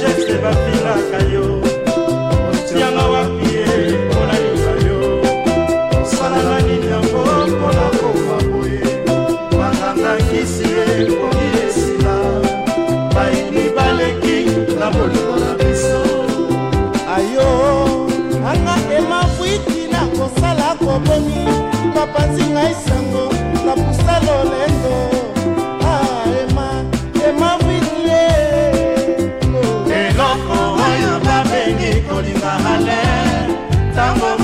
sagesse bafingaka yo otianga wapi ye mpona yuka yo osalanga nini yango mpona koma boye bakangakisi ye ekoki esila bayini baleki na molimo na biso ayo anga emabwiti na kosala kobomi bapanzi ngai kolinga my ntango